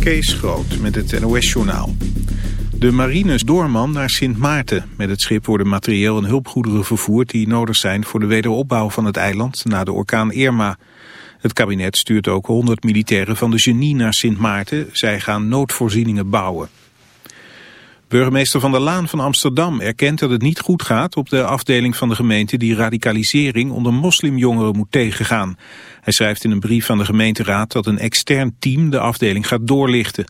Kees Groot met het NOS-journaal. De marines Doorman naar Sint Maarten. Met het schip worden materieel en hulpgoederen vervoerd... die nodig zijn voor de wederopbouw van het eiland na de orkaan Irma. Het kabinet stuurt ook 100 militairen van de Genie naar Sint Maarten. Zij gaan noodvoorzieningen bouwen. Burgemeester Van der Laan van Amsterdam erkent dat het niet goed gaat op de afdeling van de gemeente die radicalisering onder moslimjongeren moet tegengaan. Hij schrijft in een brief aan de gemeenteraad dat een extern team de afdeling gaat doorlichten.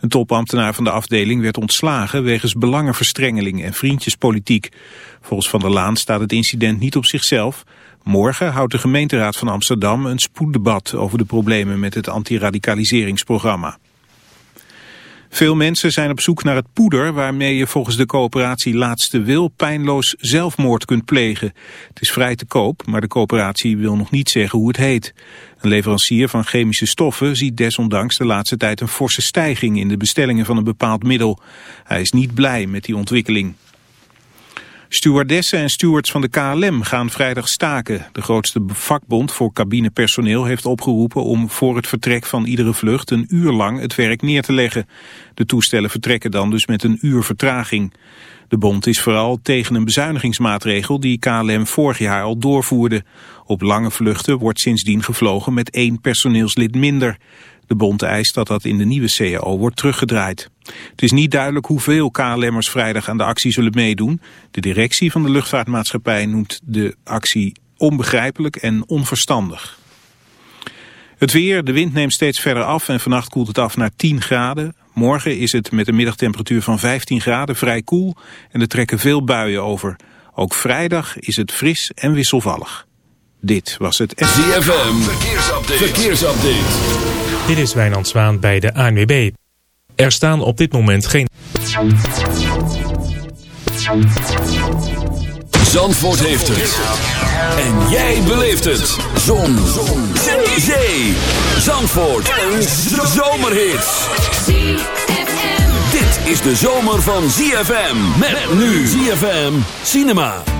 Een topambtenaar van de afdeling werd ontslagen wegens belangenverstrengeling en vriendjespolitiek. Volgens Van der Laan staat het incident niet op zichzelf. Morgen houdt de gemeenteraad van Amsterdam een spoeddebat over de problemen met het antiradicaliseringsprogramma. Veel mensen zijn op zoek naar het poeder waarmee je volgens de coöperatie Laatste Wil pijnloos zelfmoord kunt plegen. Het is vrij te koop, maar de coöperatie wil nog niet zeggen hoe het heet. Een leverancier van chemische stoffen ziet desondanks de laatste tijd een forse stijging in de bestellingen van een bepaald middel. Hij is niet blij met die ontwikkeling. Stewardessen en stewards van de KLM gaan vrijdag staken. De grootste vakbond voor cabinepersoneel heeft opgeroepen om voor het vertrek van iedere vlucht een uur lang het werk neer te leggen. De toestellen vertrekken dan dus met een uur vertraging. De bond is vooral tegen een bezuinigingsmaatregel die KLM vorig jaar al doorvoerde. Op lange vluchten wordt sindsdien gevlogen met één personeelslid minder. De bond eist dat dat in de nieuwe CAO wordt teruggedraaid. Het is niet duidelijk hoeveel KLM'ers vrijdag aan de actie zullen meedoen. De directie van de luchtvaartmaatschappij noemt de actie onbegrijpelijk en onverstandig. Het weer, de wind neemt steeds verder af en vannacht koelt het af naar 10 graden. Morgen is het met een middagtemperatuur van 15 graden vrij koel en er trekken veel buien over. Ook vrijdag is het fris en wisselvallig. Dit was het... ZFM, verkeersupdate. verkeersupdate. Dit is Wijnand Zwaan bij de ANWB. Er staan op dit moment geen... Zandvoort heeft het. En jij beleeft het. Zon. Zon. Zee. Zandvoort. Een zomerhit. Dit is de zomer van ZFM. Met nu ZFM Cinema.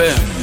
ZFM.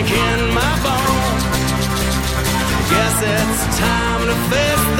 breaking my bones. Guess it's time to face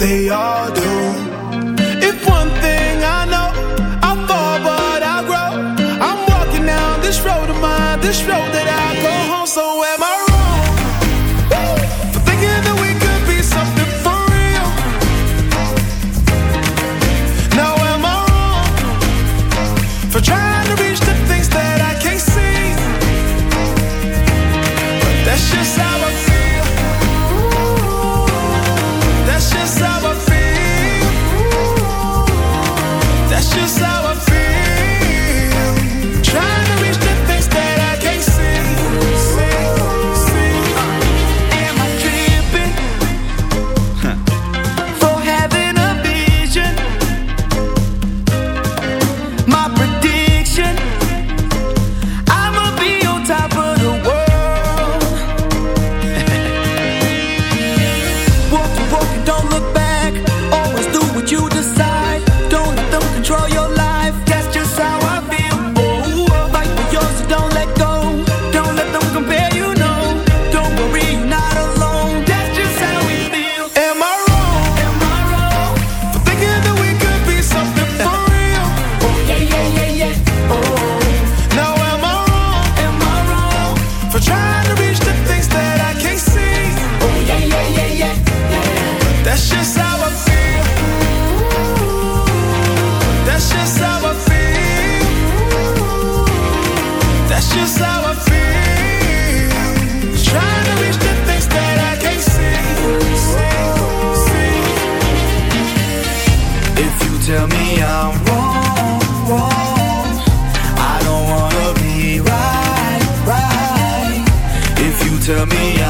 They are. to me